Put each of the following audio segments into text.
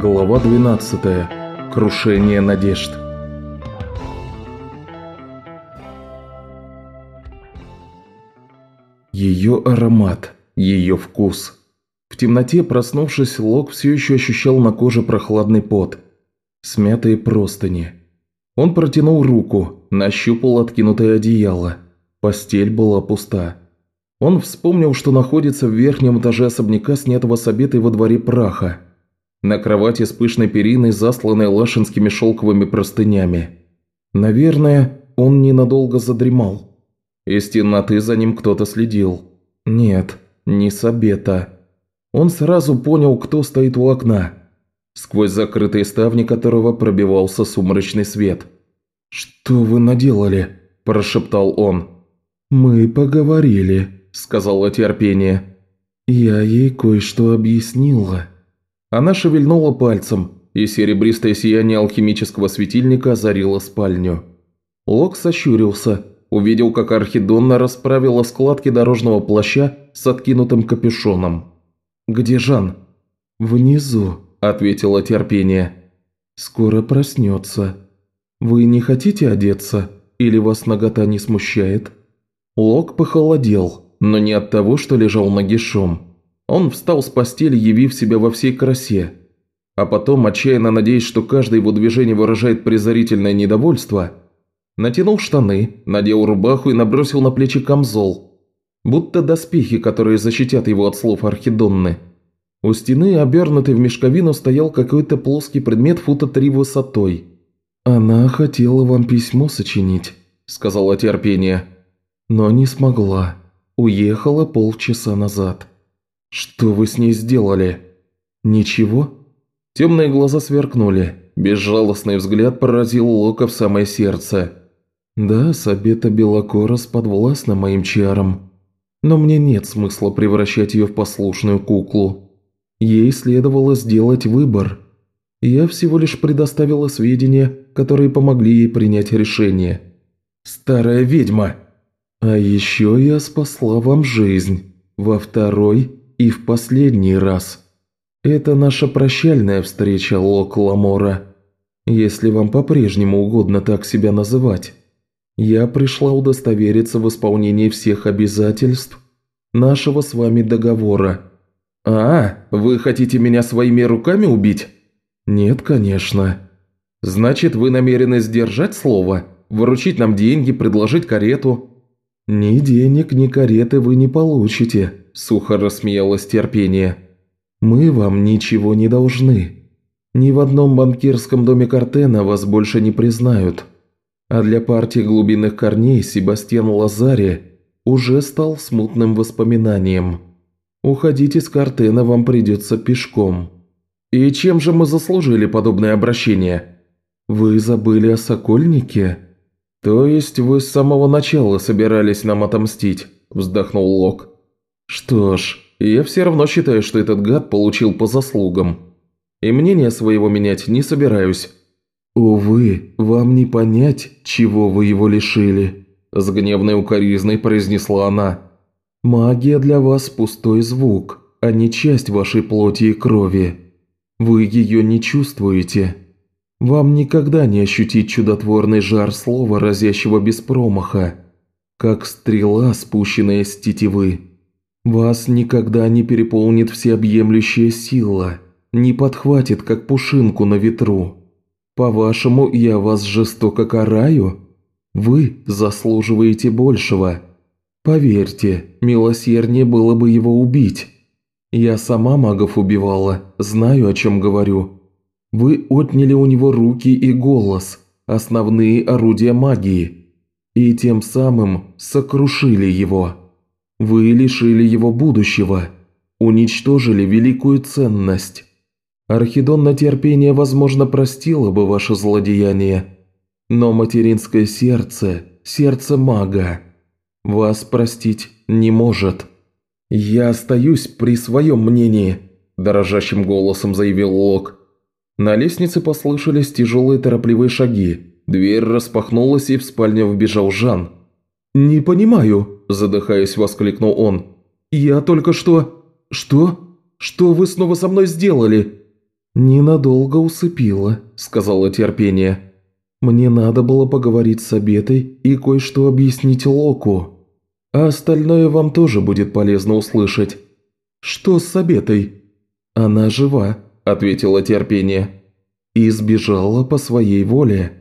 Глава 12. Крушение надежд. Ее аромат, ее вкус. В темноте, проснувшись, Лок все еще ощущал на коже прохладный пот. Смятые простыни. Он протянул руку, нащупал откинутое одеяло. Постель была пуста. Он вспомнил, что находится в верхнем этаже особняка, снятого с обетой во дворе праха. На кровати с пышной периной, засланной лашинскими шелковыми простынями. Наверное, он ненадолго задремал. Из темноты за ним кто-то следил. Нет, не с обета. Он сразу понял, кто стоит у окна, сквозь закрытые ставни которого пробивался сумрачный свет. «Что вы наделали?» – прошептал он. «Мы поговорили», сказала терпение. «Я ей кое-что объяснила». Она шевельнула пальцем, и серебристое сияние алхимического светильника озарило спальню. Лок сощурился, увидел, как Архидонна расправила складки дорожного плаща с откинутым капюшоном. «Где Жан?» «Внизу», – ответила терпение. «Скоро проснется. Вы не хотите одеться? Или вас нагота не смущает?» Лок похолодел, но не от того, что лежал нагишом. Он встал с постели, явив себя во всей красе. А потом, отчаянно надеясь, что каждое его движение выражает презрительное недовольство, натянул штаны, надел рубаху и набросил на плечи камзол, будто доспехи, которые защитят его от слов Архидонны. У стены, обернутый в мешковину, стоял какой-то плоский предмет фута три высотой. «Она хотела вам письмо сочинить», – сказала терпение, – «но не смогла». Уехала полчаса назад. Что вы с ней сделали? Ничего? Темные глаза сверкнули. Безжалостный взгляд поразил Лока в самое сердце. Да, Сабета Белокорос подвластна моим чарам. Но мне нет смысла превращать ее в послушную куклу. Ей следовало сделать выбор. Я всего лишь предоставила сведения, которые помогли ей принять решение. «Старая ведьма!» А еще я спасла вам жизнь. Во второй и в последний раз. Это наша прощальная встреча, Лок Ламора. Если вам по-прежнему угодно так себя называть. Я пришла удостовериться в исполнении всех обязательств нашего с вами договора. А, вы хотите меня своими руками убить? Нет, конечно. Значит, вы намерены сдержать слово? Выручить нам деньги, предложить карету? «Ни денег, ни кареты вы не получите», – сухо рассмеялось терпение. «Мы вам ничего не должны. Ни в одном банкирском доме Картена вас больше не признают. А для партии глубинных корней Себастьян Лазари уже стал смутным воспоминанием. Уходить из Картена вам придется пешком». «И чем же мы заслужили подобное обращение?» «Вы забыли о Сокольнике?» «То есть вы с самого начала собирались нам отомстить?» – вздохнул Лок. «Что ж, я все равно считаю, что этот гад получил по заслугам. И мнение своего менять не собираюсь». «Увы, вам не понять, чего вы его лишили», – с гневной укоризной произнесла она. «Магия для вас пустой звук, а не часть вашей плоти и крови. Вы ее не чувствуете». Вам никогда не ощутить чудотворный жар слова, разящего без промаха, как стрела, спущенная с тетивы. Вас никогда не переполнит всеобъемлющая сила, не подхватит, как пушинку на ветру. По-вашему, я вас жестоко караю? Вы заслуживаете большего. Поверьте, милосерднее было бы его убить. Я сама магов убивала, знаю, о чем говорю. Вы отняли у него руки и голос, основные орудия магии, и тем самым сокрушили его. Вы лишили его будущего, уничтожили великую ценность. Архидон терпение, возможно, простило бы ваше злодеяние, но материнское сердце, сердце мага, вас простить не может. «Я остаюсь при своем мнении», – дрожащим голосом заявил Лок. На лестнице послышались тяжелые торопливые шаги. Дверь распахнулась, и в спальню вбежал Жан. «Не понимаю», – задыхаясь, воскликнул он. «Я только что... Что? Что вы снова со мной сделали?» «Ненадолго усыпила», – сказала терпение. «Мне надо было поговорить с Обетой и кое-что объяснить Локу. А остальное вам тоже будет полезно услышать. Что с Обетой?» «Она жива», – ответила терпение. «И сбежала по своей воле».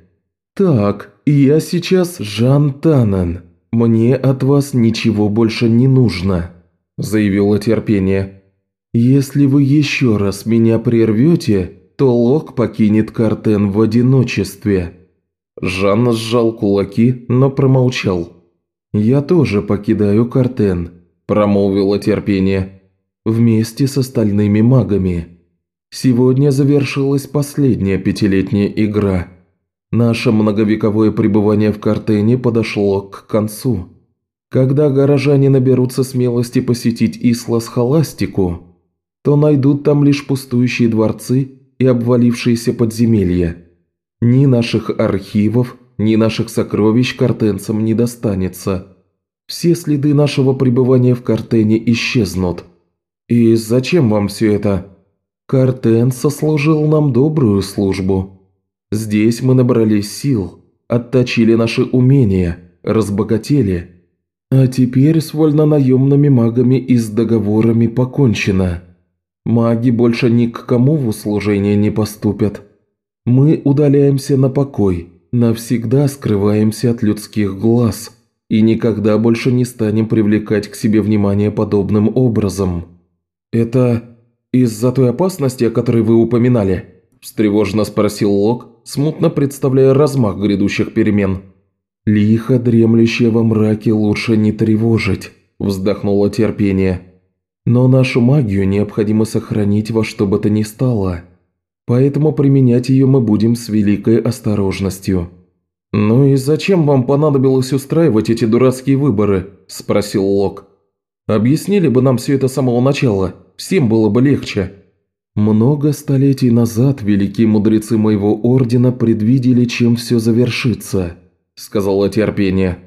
«Так, я сейчас Жан Танан. Мне от вас ничего больше не нужно», – заявила терпение. «Если вы еще раз меня прервете, то Лок покинет Картен в одиночестве». Жанна сжал кулаки, но промолчал. «Я тоже покидаю Картен», – промолвила терпение, – «вместе с остальными магами. Сегодня завершилась последняя пятилетняя игра. Наше многовековое пребывание в Картене подошло к концу. Когда горожане наберутся смелости посетить Ислас Холастику, то найдут там лишь пустующие дворцы и обвалившиеся подземелья. Ни наших архивов, ни наших сокровищ картенцам не достанется. Все следы нашего пребывания в Картене исчезнут. И зачем вам все это? Картен сослужил нам добрую службу. Здесь мы набрались сил, отточили наши умения, разбогатели. А теперь с вольнонаемными магами и с договорами покончено. Маги больше ни к кому в услужение не поступят. Мы удаляемся на покой, навсегда скрываемся от людских глаз и никогда больше не станем привлекать к себе внимание подобным образом. Это из-за той опасности, о которой вы упоминали?» – встревоженно спросил Лок, смутно представляя размах грядущих перемен. «Лихо дремлющее во мраке лучше не тревожить», – вздохнуло терпение. Но нашу магию необходимо сохранить во что бы то ни стало, поэтому применять ее мы будем с великой осторожностью». «Ну и зачем вам понадобилось устраивать эти дурацкие выборы?» – спросил Лок. «Объяснили бы нам все это с самого начала, всем было бы легче». «Много столетий назад великие мудрецы моего ордена предвидели, чем все завершится», – сказала терпение.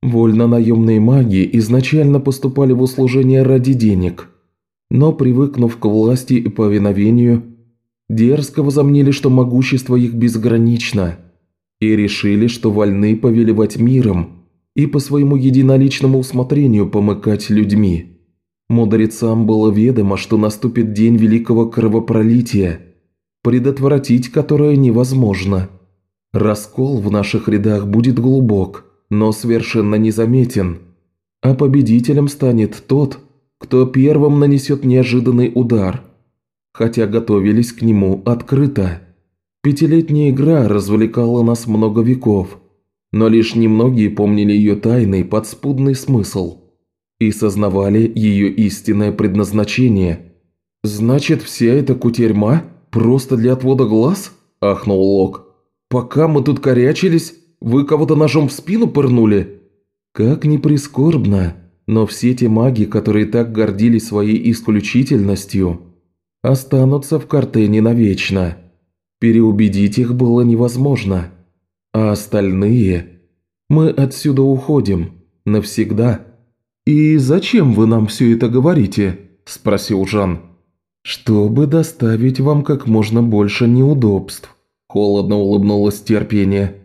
Вольно-наемные маги изначально поступали в услужение ради денег, но, привыкнув к власти и повиновению, дерзко возомнили, что могущество их безгранично, и решили, что вольны повелевать миром и по своему единоличному усмотрению помыкать людьми. Мудрецам было ведомо, что наступит день великого кровопролития, предотвратить которое невозможно. Раскол в наших рядах будет глубок – но совершенно незаметен. А победителем станет тот, кто первым нанесет неожиданный удар, хотя готовились к нему открыто. Пятилетняя игра развлекала нас много веков, но лишь немногие помнили ее тайный подспудный смысл и сознавали ее истинное предназначение. «Значит, вся эта кутерьма просто для отвода глаз?» – ахнул Лок. «Пока мы тут корячились, вы кого-то ножом в спину пырнули?» «Как ни прискорбно, но все те маги, которые так гордились своей исключительностью, останутся в Картене навечно. Переубедить их было невозможно. А остальные... Мы отсюда уходим. Навсегда». «И зачем вы нам все это говорите?» – спросил Жан. «Чтобы доставить вам как можно больше неудобств», – холодно улыбнулось терпение.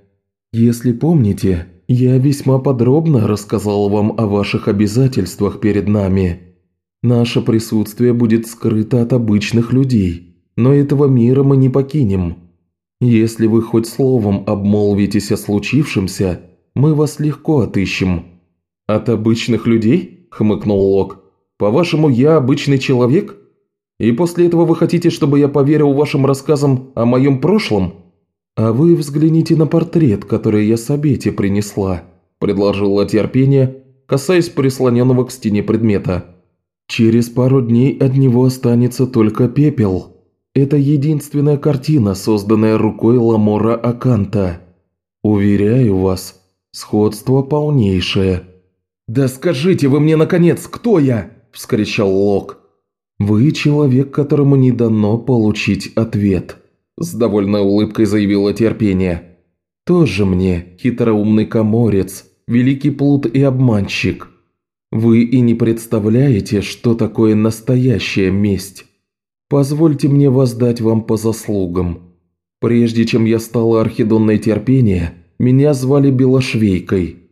Если помните, я весьма подробно рассказал вам о ваших обязательствах перед нами. Наше присутствие будет скрыто от обычных людей, но этого мира мы не покинем. Если вы хоть словом обмолвитесь о случившемся, мы вас легко отыщем». «От обычных людей?» – хмыкнул Лок. «По-вашему, я обычный человек? И после этого вы хотите, чтобы я поверил вашим рассказам о моем прошлом?» «А вы взгляните на портрет, который я Сабете принесла», – предложила терпение, касаясь прислоненного к стене предмета. «Через пару дней от него останется только пепел. Это единственная картина, созданная рукой Ламора Аканта. Уверяю вас, сходство полнейшее». «Да скажите вы мне, наконец, кто я?» – вскричал Лок. «Вы человек, которому не дано получить ответ». С довольной улыбкой заявила терпение. «Тоже мне хитроумный коморец, великий плут и обманщик. Вы и не представляете, что такое настоящая месть. Позвольте мне воздать вам по заслугам. Прежде чем я стала архидонной терпения, меня звали Белошвейкой.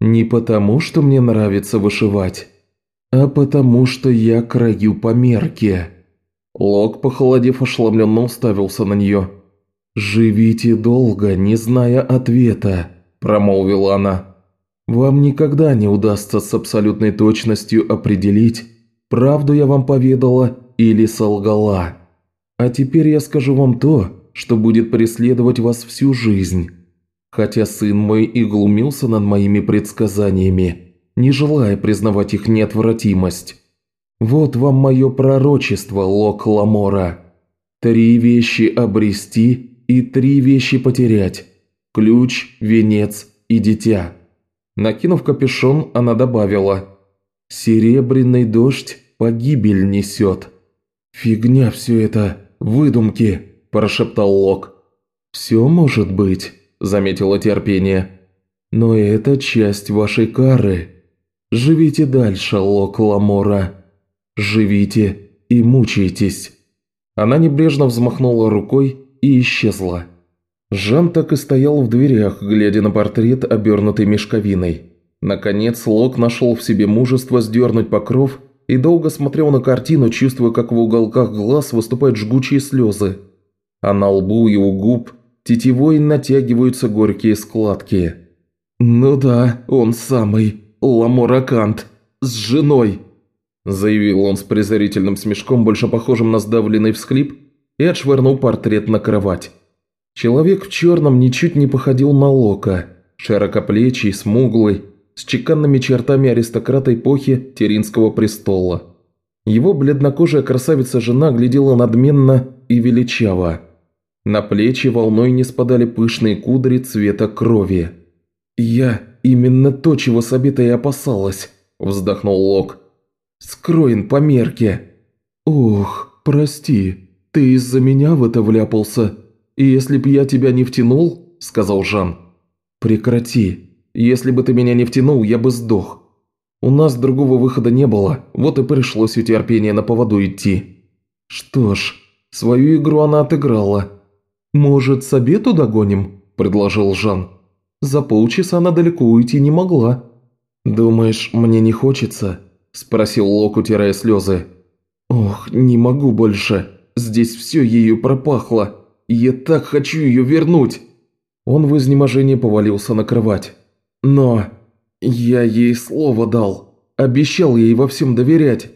Не потому, что мне нравится вышивать, а потому, что я краю по мерке». Лок, похолодев, ошеломленно уставился на нее. «Живите долго, не зная ответа», – промолвила она. «Вам никогда не удастся с абсолютной точностью определить, правду я вам поведала или солгала. А теперь я скажу вам то, что будет преследовать вас всю жизнь. Хотя сын мой и глумился над моими предсказаниями, не желая признавать их неотвратимость. Вот вам мое пророчество, Лок Ламора. Три вещи обрести и три вещи потерять – ключ, венец и дитя. Накинув капюшон, она добавила «Серебряный дождь погибель несет». «Фигня все это, выдумки», – прошептал Лок. «Все может быть», – заметила терпение. «Но это часть вашей кары. Живите дальше, Лок Ламора. Живите и мучайтесь». Она небрежно взмахнула рукой и исчезла. Жан так и стоял в дверях, глядя на портрет, обернутый мешковиной. Наконец Лок нашел в себе мужество сдернуть покров и долго смотрел на картину, чувствуя, как в уголках глаз выступают жгучие слезы. А на лбу и у губ тетевой натягиваются горькие складки. «Ну да, он самый, Ламоракант, с женой», заявил он с презрительным смешком, больше похожим на сдавленный всхлип, и отшвырнул портрет на кровать. Человек в черном ничуть не походил на Лока, широкоплечий, смуглый, с чеканными чертами аристократа эпохи Теринского престола. Его бледнокожая красавица-жена глядела надменно и величаво. На плечи волной не спадали пышные кудри цвета крови. «Я именно то, чего Сабита и опасалась», – вздохнул Лок. «Скроен по мерке». «Ох, прости», «Ты из-за меня в это вляпался, и если б я тебя не втянул», – сказал Жан. «Прекрати. Если бы ты меня не втянул, я бы сдох. У нас другого выхода не было, вот и пришлось у терпения на поводу идти». «Что ж, свою игру она отыграла. Может, с обеду догоним?» – предложил Жан. «За полчаса она далеко уйти не могла». «Думаешь, мне не хочется?» – спросил Лок, утирая слезы. «Ох, не могу больше. Здесь все ею пропахло. Я так хочу ее вернуть!» Он в изнеможении повалился на кровать. «Но я ей слово дал. Обещал ей во всем доверять.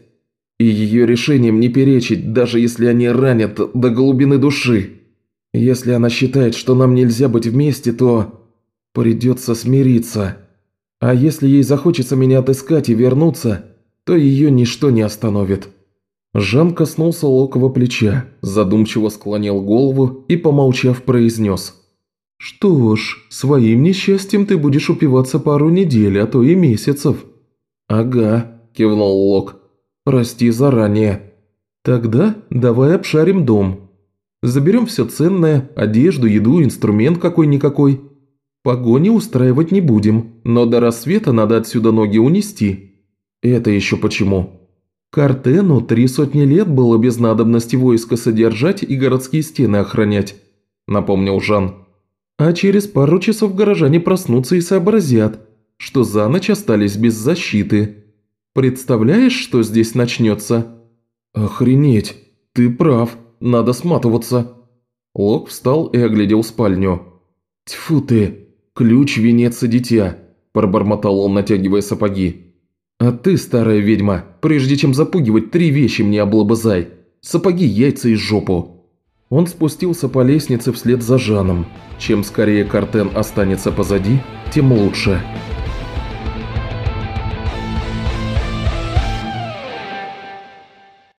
И ее решением не перечить, даже если они ранят до глубины души. Если она считает, что нам нельзя быть вместе, то придется смириться. А если ей захочется меня отыскать и вернуться, то ее ничто не остановит». Жан коснулся локового плеча, задумчиво склонил голову и, помолчав, произнес. «Что ж, своим несчастьем ты будешь упиваться пару недель, а то и месяцев». «Ага», – кивнул Лок. «Прости заранее». «Тогда давай обшарим дом. Заберем все ценное, одежду, еду, инструмент какой-никакой. Погони устраивать не будем, но до рассвета надо отсюда ноги унести». «Это еще почему?» Картену три сотни лет было без надобности войска содержать и городские стены охранять», – напомнил Жан. «А через пару часов горожане проснутся и сообразят, что за ночь остались без защиты. Представляешь, что здесь начнется?» «Охренеть! Ты прав, надо сматываться!» Лок встал и оглядел спальню. «Тьфу ты! Ключ, венец и дитя!» – пробормотал он, натягивая сапоги. «А ты, старая ведьма, прежде чем запугивать, три вещи мне облобызай. Сапоги, яйца и жопу». Он спустился по лестнице вслед за Жаном. Чем скорее Картен останется позади, тем лучше.